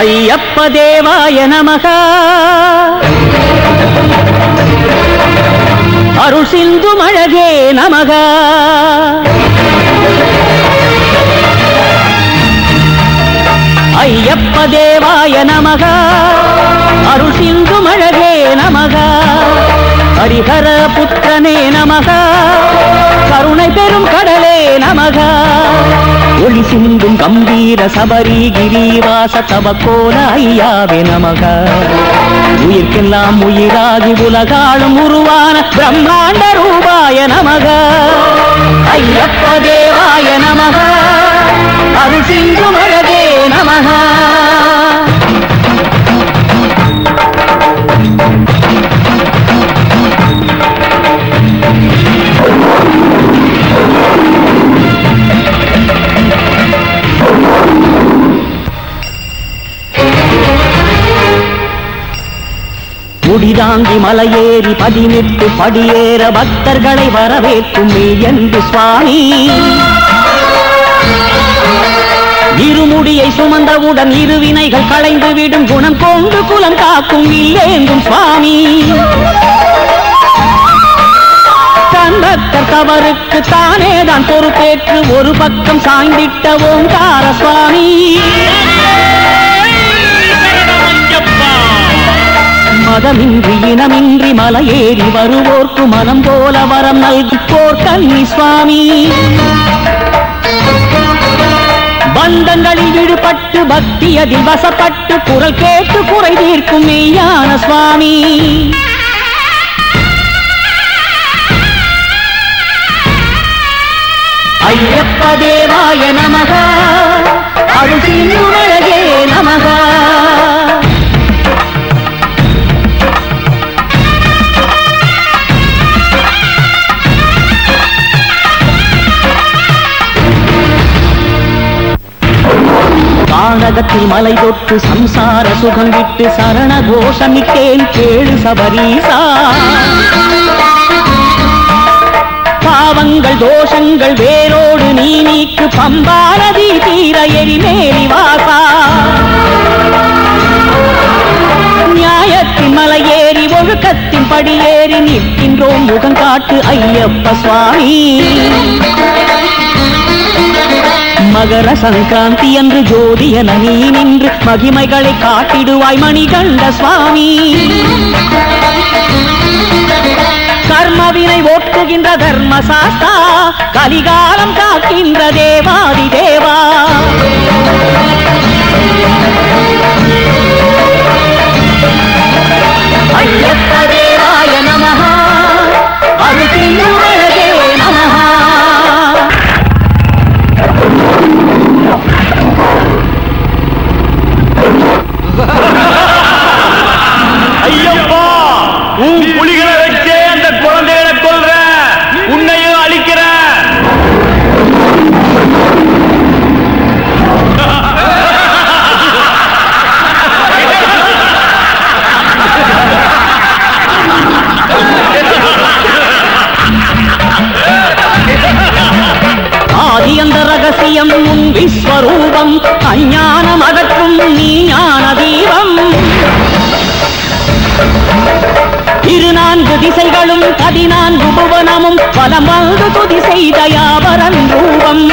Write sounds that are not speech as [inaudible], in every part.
ஐயப்ப தேவாய நமக. அருள் சிந்து மழகே நமக. ஐயப்ப தேவாய நமக. அருள் சிந்து மழகே நமக. ஹரிஹர புத்திரனே நமக. கருணை பெரும் கடலே நமகா. ஒளி சிந்தும் கம்பீர சபரி கிரிவாச தவக்கோல ஐயாவே நமக. உயிர்க்கெல்லாம் உயிராகி உலகாலும் உருவான பிரம்மாண்ட ரூபாய நமக. ஐயப்ப தேவாய நமக. அருள் சிந்து முடிதாங்கி மலையேறி பதினெட்டு படியேற பக்தர்களை வரவேற்கும் என்று சுவாமி. இருமுடியை சுமந்தவுடன் இருவினைகள் களைந்துவிடும் குணம் கொண்டு குலம் காக்கும் இல்லேங்கும் சுவாமி. தன் பக்தர் தவறுக்கு தானே தான் பொறுப்பேற்று ஒரு பக்கம் சாய்ந்திட்ட ஓங்கார சுவாமி. மதமின்றி இனமின்றி மலையேறி வருவோர்க்கு மனம் போல வரம் நல்கிப்போர் கன்னி சுவாமி பந்தங்களில் விடுபட்டு பக்தியதில் வசப்பட்டு குரல் கேட்டு குறை தீர்க்கும் மெய்யான சுவாமி. ஐயப்ப தேவாய நமகா அருள் அழகே நமக. கானகத்தில் மலை தொட்டு சம்சார சுகம் விட்டு சரண கோஷமிட்டேன் கேளு சபரீசா. பாவங்கள் தோஷங்கள் வேரோடு நீ நீக்கு பம்பாரதி தீர எரிமேலி வாசா. நியாயத்தின் மலையேறி ஒழுக்கத்தின் படியேறி நிற்கின்றோம் முகம் காட்டு ஐயப்ப சுவாமி. மகர சங்கராந்தி என்று ஜோதி நீ நின்று மகிமைகளை காட்டிடுவாய் மணிகண்ட சுவாமி. கர்மவினை ஓட்டுகின்ற தர்மசாஸ்தா கலிகாலம் காக்கின்ற தேவாதி தேவா. விஸ்வரூபம் அஞ்ஞானம் அகற்றும் நீ ஞான தீபம். இருநான்கு திசைகளும் பதினான்கு புவனமும் பலம் வந்து துதி செய்த யாவரன் ரூபம்.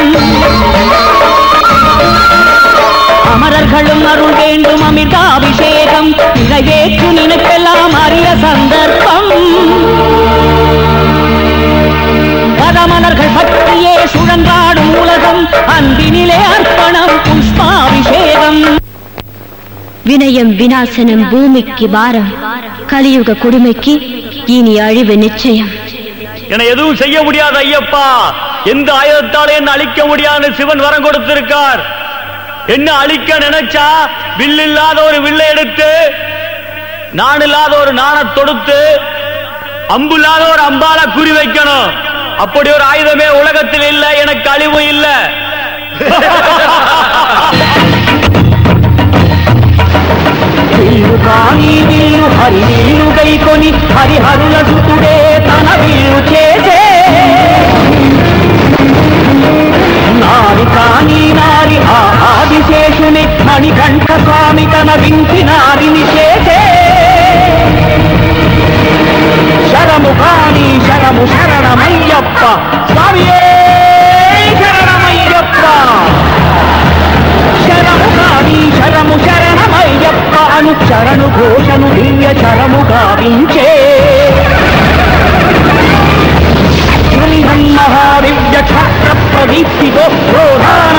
அமரர்களும் அருள் வேண்டும் அமிர்தாபிஷேகம் நிறைவேற்று நினைப்பெல்லாம் அரிய சந்தர்ப்பம். பதமலர்கள் பற்றியே சுழன்றாடும் உலகம் அன்பினிலே அற்பம் வினயம் வினாசனம் பூமிக்கு பாரம். கலியுக கொடுமைக்கு இனி அழிவு நிச்சயம். என எதுவும் செய்ய முடியாது ஐயப்பா. எந்த ஆயுதத்தாலே என்ன அழிக்க முடியாது சிவன் வரம் கொடுத்திருக்கார். என்ன அழிக்க நினைச்சா வில் இல்லாத ஒரு வில்லை எடுத்து நான் இல்லாத ஒரு நாண தொடுத்து அம்பு இல்லாத ஒரு அம்பால குறி வைக்கணும். அப்படி ஒரு ஆயுதமே உலகத்தில் இல்ல எனக்கு அழிவு இல்லை. [laughs] హరిహరుల దుతుడే తన వీరు చేసే. నారి కాని నారి ఆ ఆదిశేషుని మణికంఠ స్వామి తన వింటి నారిని చేసే. శరము కాని శరము శరణమయ్యప్ప. స్వామియే శరణమయ్యప్ప. శరము కాని శరము శరణమయ్యప్ప. అను చరణు ఘోషను దివ్య శరము గావించే. प्रदीप्ति को प्रधान